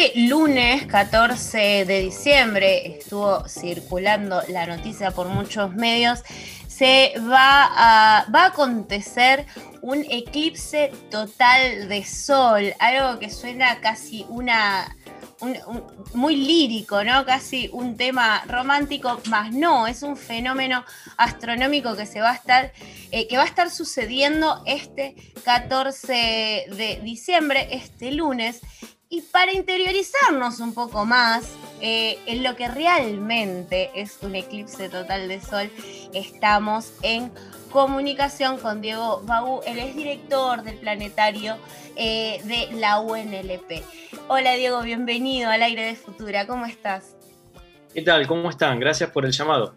este lunes 14 de diciembre estuvo circulando la noticia por muchos medios, se va a, va a acontecer un eclipse total de sol, algo que suena casi una muy lírico, ¿no? Casi un tema romántico, más no, es un fenómeno astronómico que se va a estar, eh, que va a estar sucediendo este 14 de diciembre, este lunes. Y para interiorizarnos un poco más eh, en lo que realmente es un eclipse total de sol, estamos en comunicación con Diego Baú, él es director del planetario eh, de la UNLP. Hola Diego, bienvenido al aire de Futura, ¿cómo estás? ¿Qué tal? ¿Cómo están? Gracias por el llamado.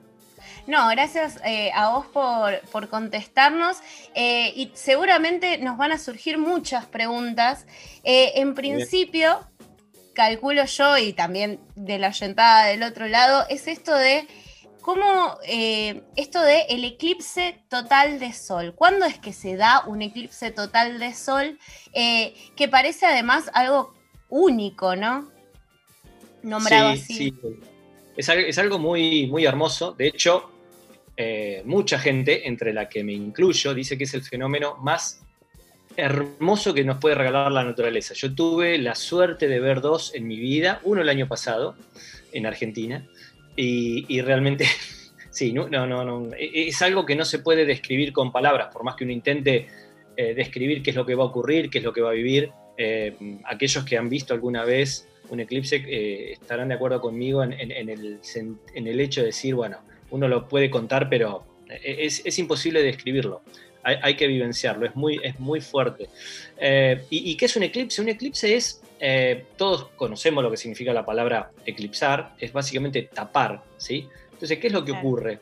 No, gracias eh, a vos por, contestarnos eh, y seguramente nos van a surgir muchas preguntas. en principio, calculo yo y también de la oyentada del otro lado, es esto de cómo esto de el eclipse total de sol. ¿Cuándo es que se da un eclipse total de sol que parece además algo único, ¿no? Nombrado así. Sí. Es, algo muy, muy hermoso. De hecho, eh, mucha gente, entre la que me incluyo, dice que es el fenómeno más hermoso que nos puede regalar la naturaleza. Yo tuve la suerte de ver dos en mi vida, uno el año pasado en Argentina, y, realmente, sí, no, no, no, e, es algo que no se puede describir con palabras, por más que uno intente eh, describir qué es lo que va a ocurrir, qué es lo que va a vivir. Eh, aquellos que han visto alguna vez un eclipse estarán de acuerdo conmigo en, el, hecho de decir, bueno, uno lo puede contar, pero es, imposible describirlo. Hay, que vivenciarlo, es muy, es muy fuerte. Eh, ¿y, qué es un eclipse? Un eclipse es, todos conocemos lo que significa la palabra eclipsar, es básicamente tapar, ¿sí? Entonces, ¿qué es lo que ocurre?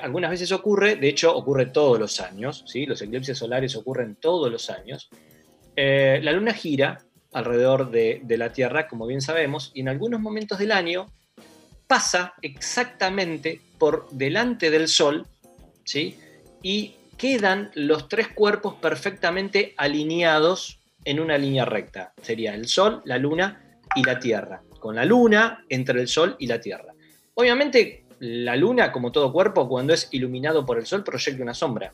algunas veces ocurre, de hecho ocurre todos los años, ¿sí? los eclipses solares ocurren todos los años, eh, la Luna gira alrededor de, la Tierra, como bien sabemos, y en algunos momentos del año pasa exactamente por delante del Sol, ¿sí? Y quedan los tres cuerpos perfectamente alineados en una línea recta. Sería el Sol, la Luna y la Tierra. Con la Luna entre el Sol y la Tierra. Obviamente, la Luna, como todo cuerpo, cuando es iluminado por el Sol, proyecta una sombra.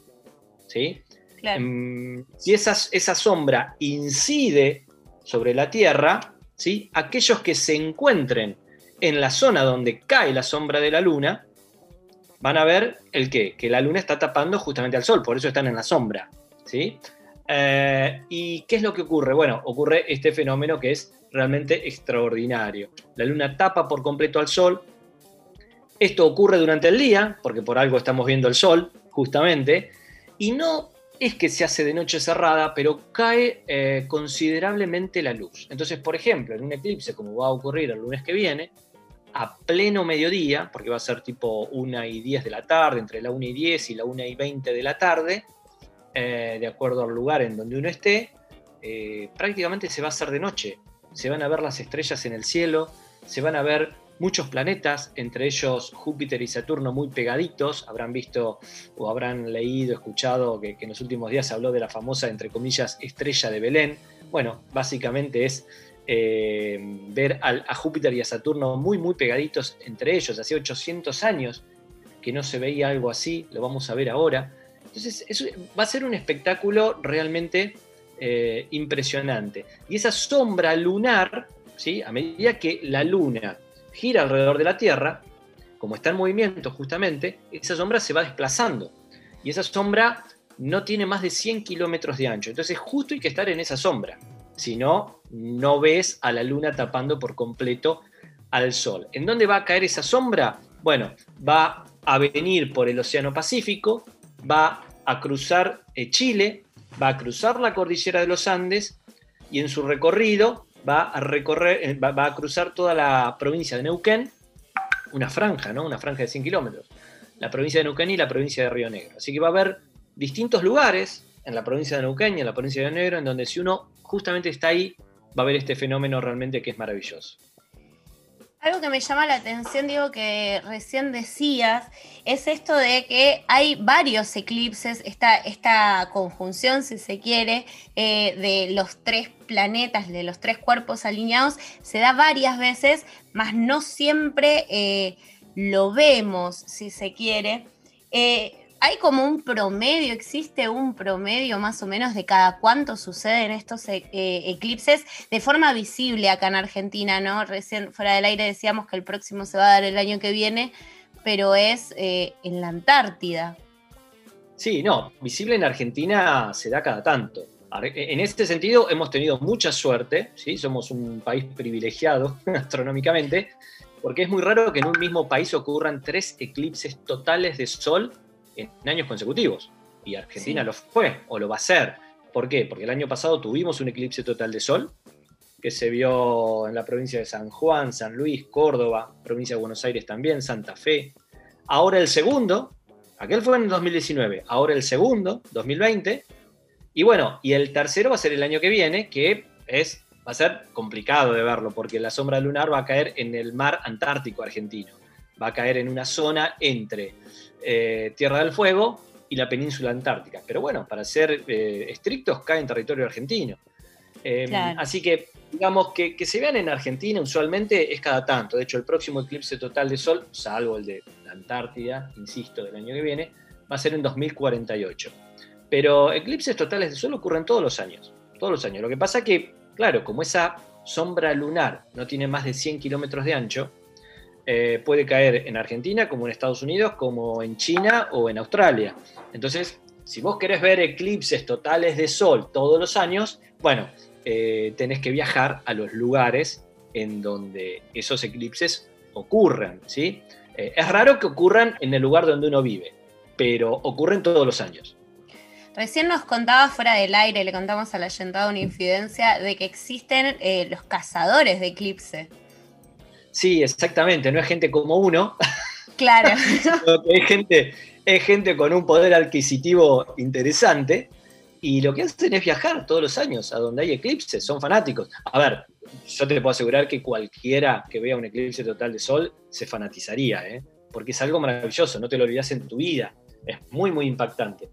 ¿sí? Em, si esa, esa sombra incide sobre la Tierra, ¿sí? aquellos que se encuentren en la zona donde cae la sombra de la Luna, van a ver el qué, que la Luna está tapando justamente al Sol, por eso están en la sombra. ¿sí? Eh, ¿Y qué es lo que ocurre? Bueno, ocurre este fenómeno que es realmente extraordinario. La Luna tapa por completo al Sol. Esto ocurre durante el día, porque por algo estamos viendo el Sol, justamente, y no es que se hace de noche cerrada, pero cae eh, considerablemente la luz. Entonces, por ejemplo, en un eclipse, como va a ocurrir el lunes que viene, a pleno mediodía, porque va a ser tipo 1 y 10 de la tarde, entre la 1 y 10 y la 1 y 20 de la tarde, eh, de acuerdo al lugar en donde uno esté, eh, prácticamente se va a hacer de noche. Se van a ver las estrellas en el cielo, se van a ver muchos planetas, entre ellos Júpiter y Saturno muy pegaditos. Habrán visto o habrán leído, escuchado que, en los últimos días se habló de la famosa, entre comillas, estrella de Belén. Bueno, básicamente es eh, ver a Júpiter y a Saturno muy, muy pegaditos entre ellos. Hace 800 años que no se veía algo así, lo vamos a ver ahora. Entonces, va a ser un espectáculo realmente eh, impresionante. Y esa sombra lunar, ¿sí? a medida que la luna gira alrededor de la Tierra, como está en movimiento justamente, esa sombra se va desplazando. Y esa sombra no tiene más de 100 kilómetros de ancho. Entonces justo hay que estar en esa sombra. Si no, no ves a la luna tapando por completo al sol. ¿En dónde va a caer esa sombra? Bueno, va a venir por el Océano Pacífico, va a cruzar eh, Chile, va a cruzar la cordillera de los Andes y en su recorrido va a recorrer, eh, va, a cruzar toda la provincia de Neuquén, una franja, ¿no? Una franja de 100 kilómetros. La provincia de Neuquén y la provincia de Río Negro. Así que va a haber distintos lugares en la provincia de Neuquén y en la provincia de Negro en donde si uno justamente está ahí, va a ver este fenómeno realmente que es maravilloso. Algo que me llama la atención, digo, que recién decías, es esto de que hay varios eclipses, esta, esta conjunción, si se quiere, eh, de los tres planetas, de los tres cuerpos alineados, se da varias veces, mas no siempre eh, lo vemos, si se quiere. Eh, hay como un promedio, existe un promedio más o menos de cada cuánto suceden estos eh, eh, eclipses de forma visible acá en Argentina, ¿no? Recién fuera del aire decíamos que el próximo se va a dar el año que viene, pero es eh, en la Antártida. Sí, no, visible en Argentina se da cada tanto. En este sentido hemos tenido mucha suerte, ¿sí? somos un país privilegiado astronómicamente, porque es muy raro que en un mismo país ocurran tres eclipses totales de sol en años consecutivos. Y Argentina lo fue o lo va a hacer. ¿Por qué? Porque el año pasado tuvimos un eclipse total de sol que se vio en la provincia de San Juan, San Luis, Córdoba, provincia de Buenos Aires también, Santa Fe. Ahora el segundo, aquel fue en 2019, ahora el segundo, 2020. Y bueno, y el tercero va a ser el año que viene, que es, va a ser complicado de verlo, porque la sombra lunar va a caer en el mar Antártico argentino. Va a caer en una zona entre eh, Tierra del Fuego y la península antártica. Pero bueno, para ser eh, estrictos, cae en territorio argentino. Em, así que, digamos, que, se vean en Argentina usualmente es cada tanto. De hecho, el próximo eclipse total de Sol, salvo el de la Antártida, insisto, del año que viene, va a ser en 2048. Pero eclipses totales de Sol ocurren todos los años. Todos los años. Lo que pasa que, claro, como esa sombra lunar no tiene más de 100 kilómetros de ancho, eh, puede caer en Argentina, como en Estados Unidos, como en China o en Australia. Entonces, si vos querés ver eclipses totales de sol todos los años, bueno, eh, tenés que viajar a los lugares en donde esos eclipses ocurran, ¿sí? Eh, es raro que ocurran en el lugar donde uno vive, pero ocurren todos los años. Recién nos contaba fuera del aire, le contamos a la Yentada una infidencia de que existen los cazadores de eclipse. Sí, exactamente, no es gente como uno. Claro. es gente, es gente con un poder adquisitivo interesante y lo que hacen es viajar todos los años a donde hay eclipses, son fanáticos. A ver, yo te puedo asegurar que cualquiera que vea un eclipse total de sol se fanatizaría, ¿eh? porque es algo maravilloso, no te lo olvidas en tu vida, es muy, muy impactante.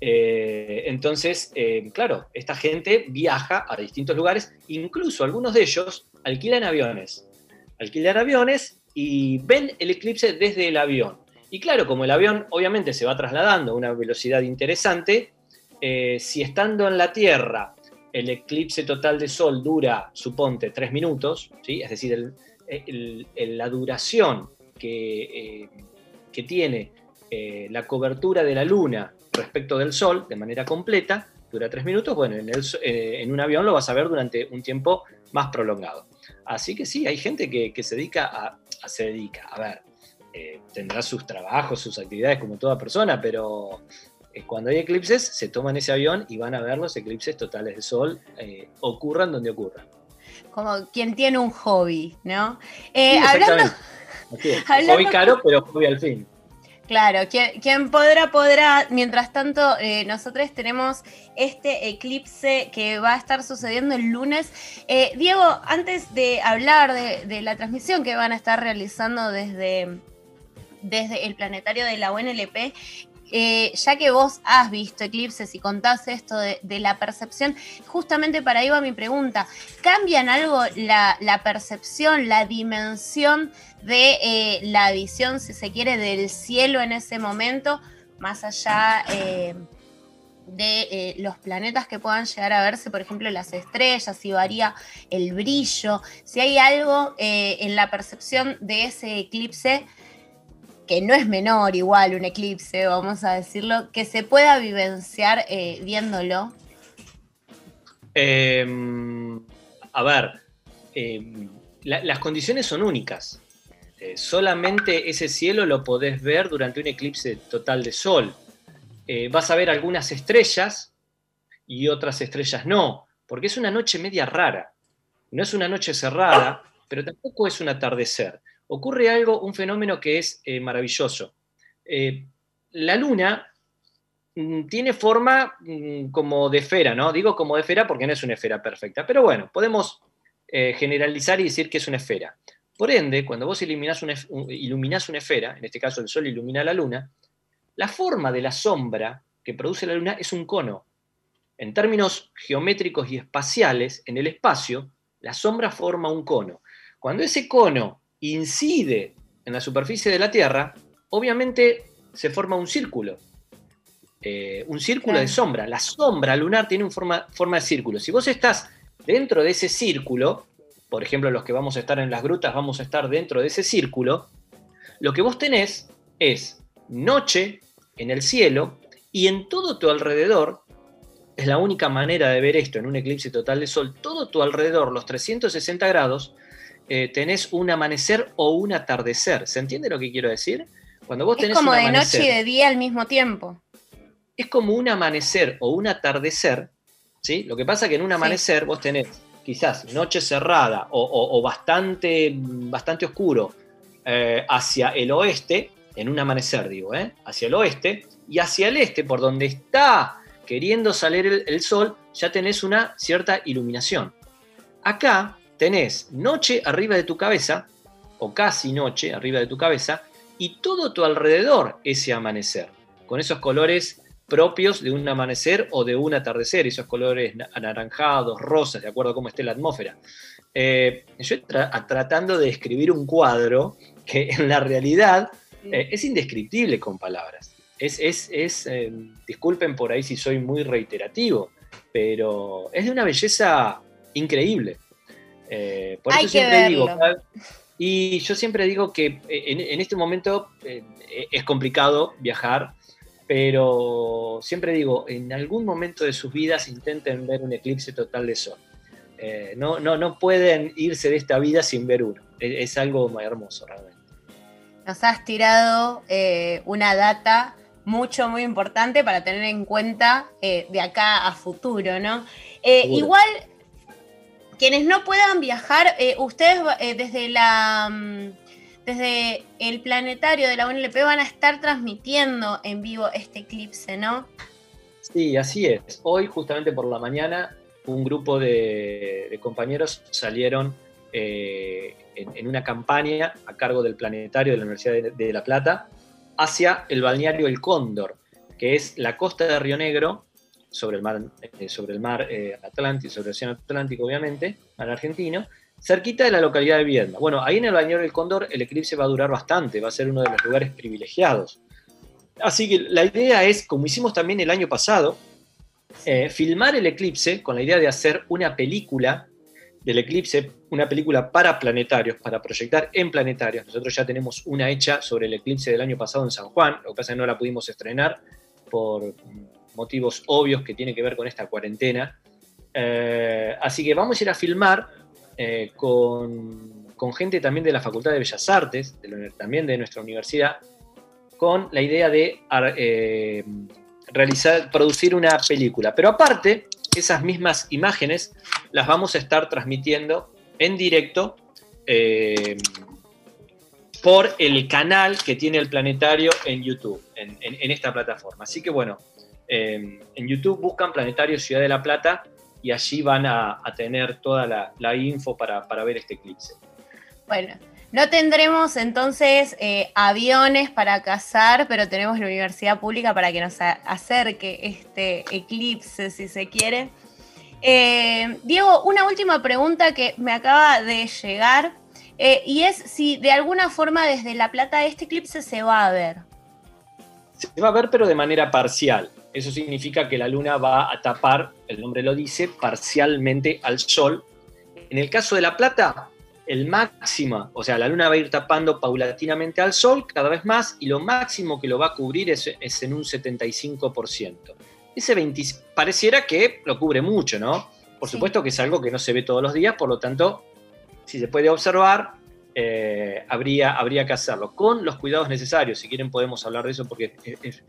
Eh, entonces, eh, claro, esta gente viaja a distintos lugares, incluso algunos de ellos alquilan aviones alquilar aviones y ven el eclipse desde el avión. Y claro, como el avión obviamente se va trasladando a una velocidad interesante, eh, si estando en la Tierra el eclipse total de Sol dura, suponte, tres minutos, ¿sí? es decir, la duración que, eh, que tiene eh, la cobertura de la Luna respecto del Sol de manera completa, dura tres minutos, bueno, en, en un avión lo vas a ver durante un tiempo más prolongado. Así que sí, hay gente que, se dedica a, se dedica, a ver, eh, tendrá sus trabajos, sus actividades como toda persona, pero eh, cuando hay eclipses se toman ese avión y van a ver los eclipses totales de sol, eh, ocurran donde ocurran. Como quien tiene un hobby, ¿no? hablando, Hobby caro, pero hobby al fin. Claro, quien, podrá, podrá. Mientras tanto, eh, nosotros tenemos este eclipse que va a estar sucediendo el lunes. Eh, Diego, antes de hablar de, la transmisión que van a estar realizando desde, desde el planetario de la UNLP, eh, ya que vos has visto eclipses y contás esto de, la percepción, justamente para ahí va mi pregunta, ¿cambian algo la, percepción, la dimensión de eh, la visión, si se quiere, del cielo en ese momento, más allá eh, de los planetas que puedan llegar a verse, por ejemplo, las estrellas, si varía el brillo, si hay algo en la percepción de ese eclipse? Que no es menor igual un eclipse, vamos a decirlo, que se pueda vivenciar eh, viéndolo? Em, a ver, em, las condiciones son únicas. Eh, solamente ese cielo lo podés ver durante un eclipse total de sol. Eh, vas a ver algunas estrellas y otras estrellas no, porque es una noche media rara. No es una noche cerrada, pero tampoco es un atardecer ocurre algo, un fenómeno que es eh, maravilloso. Eh, la luna mm, tiene forma mm, como de esfera, ¿no? Digo como de esfera porque no es una esfera perfecta, pero bueno, podemos eh, generalizar y decir que es una esfera. Por ende, cuando vos iluminás una, iluminás una esfera, en este caso el Sol ilumina la Luna, la forma de la sombra que produce la Luna es un cono. En términos geométricos y espaciales, en el espacio, la sombra forma un cono. Cuando ese cono incide en la superficie de la Tierra, obviamente se forma un círculo. Eh, un círculo de sombra. La sombra lunar tiene una forma, forma de círculo. Si vos estás dentro de ese círculo, por ejemplo, los que vamos a estar en las grutas vamos a estar dentro de ese círculo, lo que vos tenés es noche en el cielo y en todo tu alrededor, es la única manera de ver esto en un eclipse total de sol, todo tu alrededor, los 360 grados, eh, tenés un amanecer o un atardecer. ¿Se entiende lo que quiero decir? Cuando vos es como de noche y de día al mismo tiempo. Es como un amanecer o un atardecer, ¿sí? Lo que pasa es que en un amanecer vos tenés quizás noche cerrada o, bastante, bastante oscuro eh, hacia el oeste, en un amanecer digo, ¿eh? hacia el oeste, y hacia el este, por donde está queriendo salir el, sol, ya tenés una cierta iluminación. Acá tenés noche arriba de tu cabeza, o casi noche arriba de tu cabeza, y todo tu alrededor ese amanecer, con esos colores propios de un amanecer o de un atardecer, esos colores anaranjados, rosas, de acuerdo a cómo esté la atmósfera. Eh, yo tratando de escribir un cuadro que en la realidad eh, es indescriptible con palabras. Es, es, eh, disculpen por ahí si soy muy reiterativo, pero es de una belleza increíble. Por eso siempre digo, y yo siempre digo que en este momento es complicado viajar pero siempre digo, en algún momento de sus vidas intenten ver un eclipse total de sol. Eh, no, no, no pueden irse de esta vida sin ver uno. Es, algo muy hermoso realmente. Nos has tirado eh, una data mucho, muy importante para tener en cuenta eh, de acá a futuro, ¿no? igual, quienes no puedan viajar, ustedes desde la... Mm, desde el planetario de la UNLP van a estar transmitiendo en vivo este eclipse, ¿no? Sí, así es. Hoy, justamente por la mañana, un grupo de, compañeros salieron eh, en, una campaña a cargo del planetario de la Universidad de, La Plata hacia el balneario El Cóndor, que es la costa de Río Negro, sobre el mar, eh, sobre el mar eh, Atlántico, sobre el Océano Atlántico, obviamente, mar argentino, cerquita de la localidad de Viedma. Bueno, ahí en el Bañero del Cóndor el eclipse va a durar bastante, va a ser uno de los lugares privilegiados. Así que la idea es, como hicimos también el año pasado, eh, filmar el eclipse con la idea de hacer una película del eclipse, una película para planetarios, para proyectar en planetarios. Nosotros ya tenemos una hecha sobre el eclipse del año pasado en San Juan, lo que pasa es que no la pudimos estrenar por motivos obvios que tienen que ver con esta cuarentena. Eh, así que vamos a ir a filmar eh, con, gente también de la Facultad de Bellas Artes, también de nuestra universidad, con la idea de eh, realizar, producir una película. Pero aparte, esas mismas imágenes las vamos a estar transmitiendo en directo por el canal que tiene el planetario en YouTube, en, esta plataforma. Así que bueno, en YouTube buscan Planetario Ciudad de la Plata y allí van a, tener toda la, info para, ver este eclipse. Bueno, no tendremos entonces eh, aviones para cazar, pero tenemos la universidad pública para que nos acerque este eclipse, si se quiere. Eh, Diego, una última pregunta que me acaba de llegar, eh, y es si de alguna forma desde La Plata este eclipse se va a ver. Se va a ver, pero de manera parcial. Eso significa que la luna va a tapar, el nombre lo dice, parcialmente al sol. En el caso de La Plata, el máximo, o sea, la luna va a ir tapando paulatinamente al sol cada vez más y lo máximo que lo va a cubrir es, en un 75%. Ese 20 pareciera que lo cubre mucho, ¿no? Por supuesto que es algo que no se ve todos los días, por lo tanto, si se puede observar, eh, habría, habría que hacerlo con los cuidados necesarios. Si quieren podemos hablar de eso porque es, es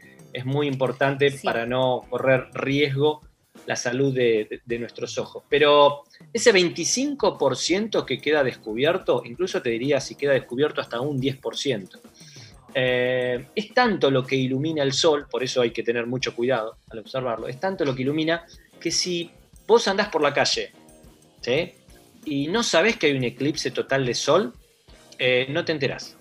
muy importante para no correr riesgo la salud de, nuestros ojos. Pero ese 25% que queda descubierto, incluso te diría si queda descubierto hasta un 10%. Eh, es tanto lo que ilumina el sol, por eso hay que tener mucho cuidado al observarlo, es tanto lo que ilumina que si vos andás por la calle y no sabés que hay un eclipse total de sol, eh, no te enterás.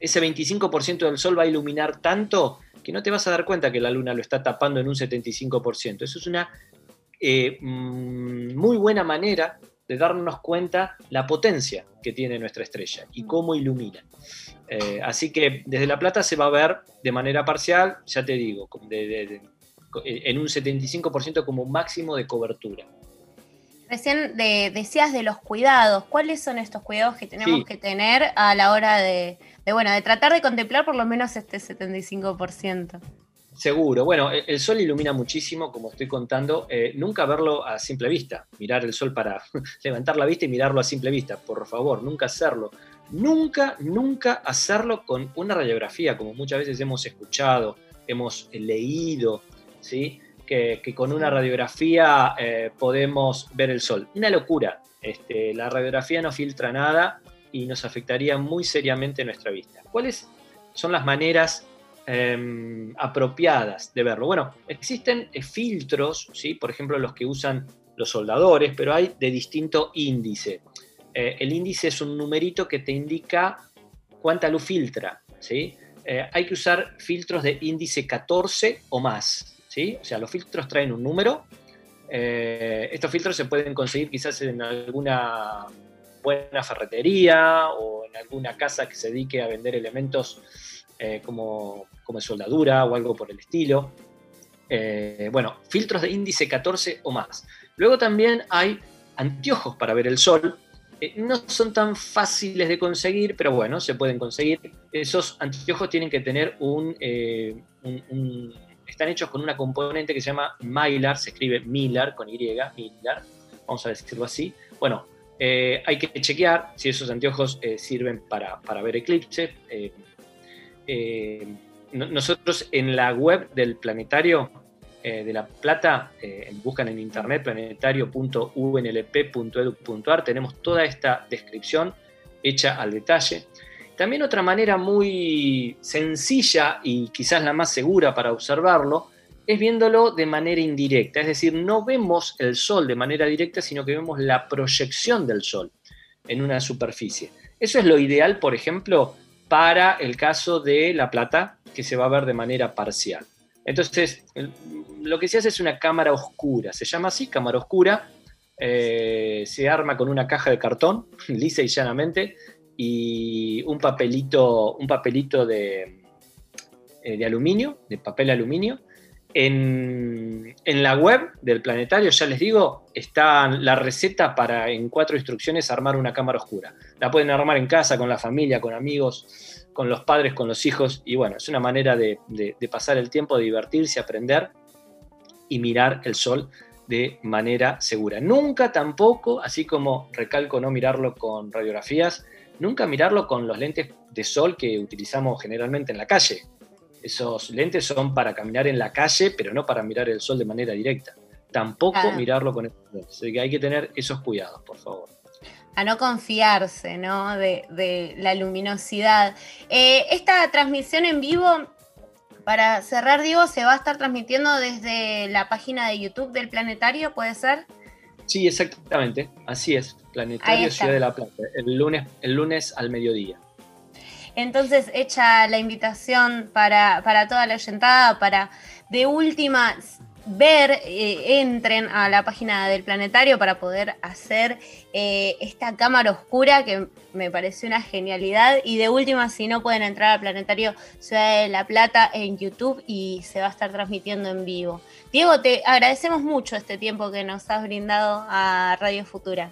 Ese 25% del sol va a iluminar tanto que no te vas a dar cuenta que la luna lo está tapando en un 75%. Eso es una eh, mm, muy buena manera de darnos cuenta la potencia que tiene nuestra estrella y cómo ilumina. Eh, así que desde La Plata se va a ver de manera parcial, ya te digo, en un 75% como máximo de cobertura. Recién decías de los cuidados. ¿Cuáles son estos cuidados que tenemos que tener a la hora de, bueno, de tratar de contemplar por lo menos este 75%? Seguro. Bueno, el sol ilumina muchísimo, como estoy contando. Eh, nunca verlo a simple vista. Mirar el sol para levantar la vista y mirarlo a simple vista. Por favor, nunca hacerlo. Nunca, nunca hacerlo con una radiografía, como muchas veces hemos escuchado, hemos leído, ¿sí? Que, con una radiografía eh, podemos ver el sol. Una locura. Este, la radiografía no filtra nada y nos afectaría muy seriamente nuestra vista. ¿Cuáles son las maneras Em, apropiadas de verlo. Bueno, existen eh, filtros, ¿sí? por ejemplo los que usan los soldadores, pero hay de distinto índice. Eh, el índice es un numerito que te indica cuánta luz filtra. ¿sí? Eh, hay que usar filtros de índice 14 o más. O sea, los filtros traen un número. estos filtros se pueden conseguir quizás en alguna buena ferretería o en alguna casa que se dedique a vender elementos eh, como, como soldadura o algo por el estilo. Eh, bueno, filtros de índice 14 o más. Luego también hay anteojos para ver el sol. Eh, no son tan fáciles de conseguir, pero bueno, se pueden conseguir. Esos anteojos tienen que tener un, están hechos con una componente que se llama Mylar, se escribe Mylar con Y, Mylar, vamos a decirlo así. Bueno, hay que chequear si esos anteojos sirven para, para, ver eclipses. Eh, nosotros en la web del planetario eh, de La Plata, eh, buscan en internet planetario.unlp.edu.ar, tenemos toda esta descripción hecha al detalle. También otra manera muy sencilla y quizás la más segura para observarlo es viéndolo de manera indirecta, es decir, no vemos el sol de manera directa, sino que vemos la proyección del sol en una superficie. Eso es lo ideal, por ejemplo, para el caso de La Plata, que se va a ver de manera parcial. Entonces, lo que se hace es una cámara oscura, se llama así, cámara oscura, eh, se arma con una caja de cartón, lisa y llanamente, y un papelito, un papelito de, eh, de aluminio, de papel aluminio, en, la web del planetario, ya les digo, está la receta para en cuatro instrucciones armar una cámara oscura. La pueden armar en casa, con la familia, con amigos, con los padres, con los hijos. Y bueno, es una manera de, pasar el tiempo, de divertirse, aprender y mirar el sol de manera segura. Nunca tampoco, así como recalco no mirarlo con radiografías, nunca mirarlo con los lentes de sol que utilizamos generalmente en la calle. Esos lentes son para caminar en la calle, pero no para mirar el sol de manera directa. Tampoco mirarlo con esos lentes. Así que hay que tener esos cuidados, por favor. A no confiarse, ¿no? De, la luminosidad. Eh, esta transmisión en vivo, para cerrar, digo, se va a estar transmitiendo desde la página de YouTube del Planetario, ¿puede ser? Sí, exactamente. Así es. Planetario Ciudad de la Plata. El lunes, el lunes al mediodía. Entonces, hecha la invitación para, toda la oyentada, para de última ver, eh, entren a la página del planetario para poder hacer eh, esta cámara oscura que me pareció una genialidad. Y de última, si no pueden entrar al planetario Ciudad de la Plata en YouTube y se va a estar transmitiendo en vivo. Diego, te agradecemos mucho este tiempo que nos has brindado a Radio Futura.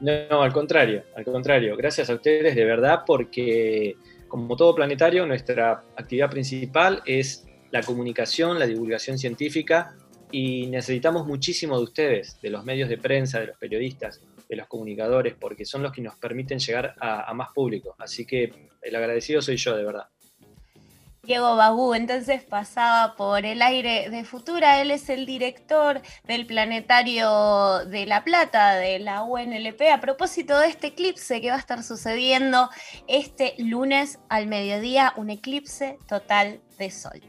No, al contrario, al contrario. Gracias a ustedes de verdad porque como todo planetario, nuestra actividad principal es la comunicación, la divulgación científica y necesitamos muchísimo de ustedes, de los medios de prensa, de los periodistas, de los comunicadores, porque son los que nos permiten llegar a, más público. Así que el agradecido soy yo, de verdad. Diego Bagú. Entonces pasaba por el aire de Futura, él es el director del Planetario de La Plata de la UNLP a propósito de este eclipse que va a estar sucediendo este lunes al mediodía, un eclipse total de sol.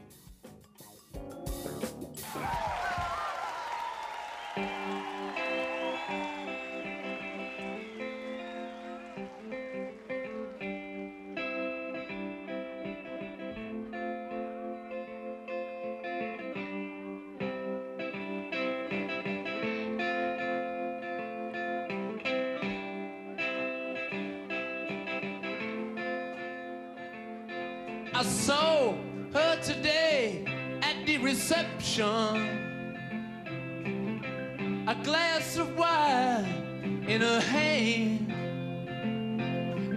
A glass of wine in her hand.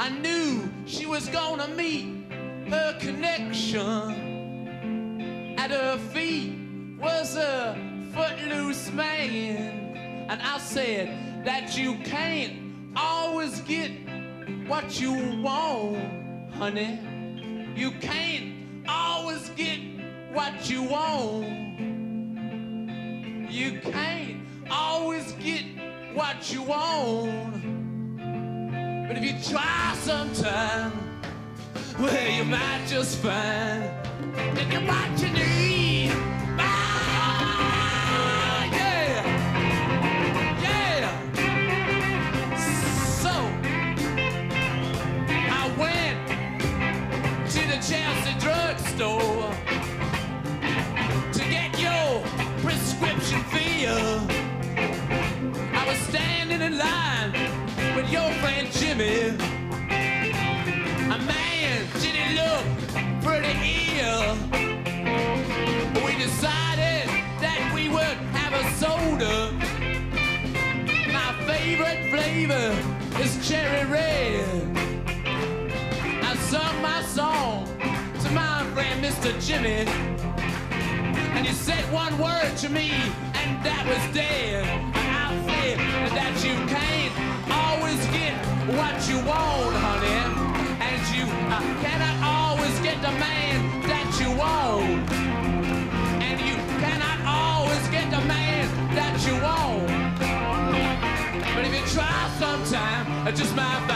I knew she was gonna meet her connection. At her feet was a footloose man. And I said that you can't always get what you want, honey. You can't always get what you want. You can't always get what you want. But if you try sometime, well, you might just find that you. Mr. Jimmy. And you said one word to me, and that was dead. And I said that you can't always get what you want, honey. And you uh, cannot always get the man that you want. And you cannot always get the man that you want. But if you try sometime, just just might